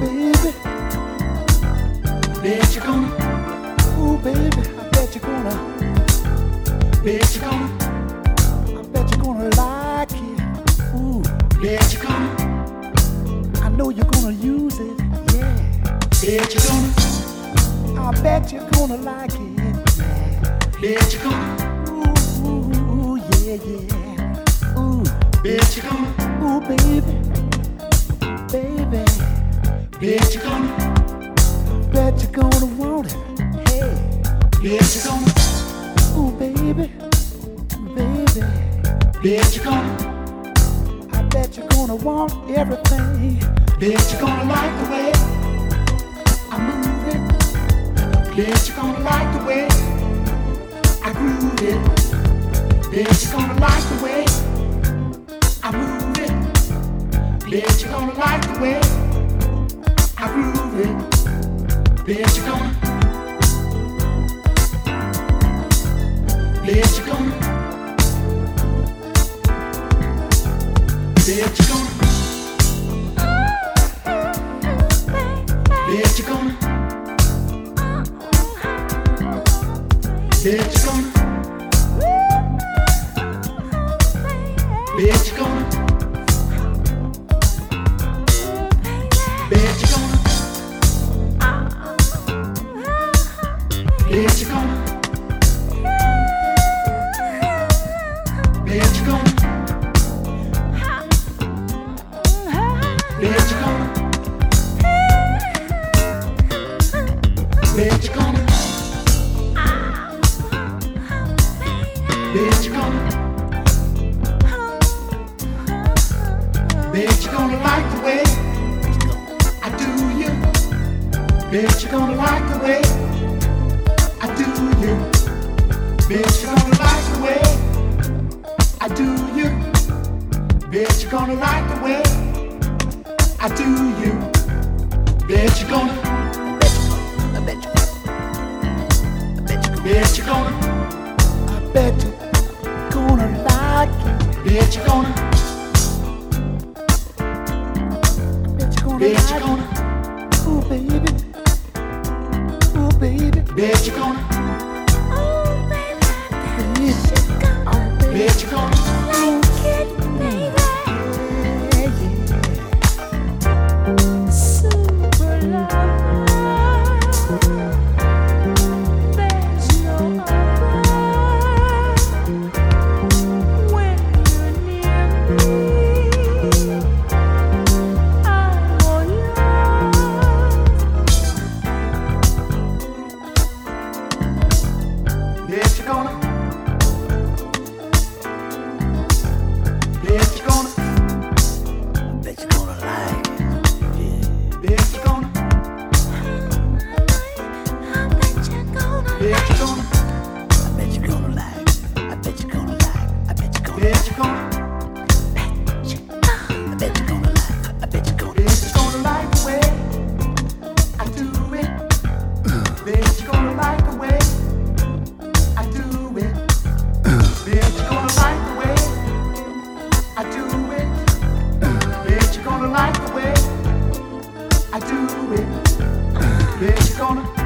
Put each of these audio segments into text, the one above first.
baby. Bet you gonna. Ooh, baby. I bet you gonna. Bet you gonna. I bet you're gonna like it. Ooh, bet you gonna. I know you're gonna use it. Yeah. Bet you gonna. I bet you're gonna like it. Yeah. Bet you gonna. Ooh, yeah, yeah. Ooh, bet you gonna. Ooh, baby, baby. Bet you're gonna. Bet you're gonna want it. Hey. Bet you're gonna. Ooh, baby baby. Bet you're gonna. I bet you're gonna want everything. Bet you're gonna like the way I'm moving. Bet you're gonna like the way I groove it. Bet you're gonna like the way I move it. Bet you're gonna like the way bitch. Bitch, come. Bitch, you gonna like the way I do you. Bet you gonna like the way I do you. Bitch, you gonna Bet you're gonna like the way I do you. Bet you're gonna. I bet you. I bet you. Bet you gonna. I bet you gonna like it. Bet you gonna. Bet you're gonna. Bet you're gonna. Ooh baby. Ooh baby. Bet you're gonna. Baby. Oh baby. Bet you're gonna. Bet you gonna. I bet you gonna like. I bet you gonna like. I bet you gonna. Bet you gonna. I bet you gonna like. I bet you gonna. Bet you gonna like the way I do it. Bet you gonna like the way I do it. Bet you gonna like the way I do it. Bet you gonna like the way I do it. Bet you gonna.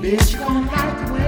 Bitch, you gon' like the way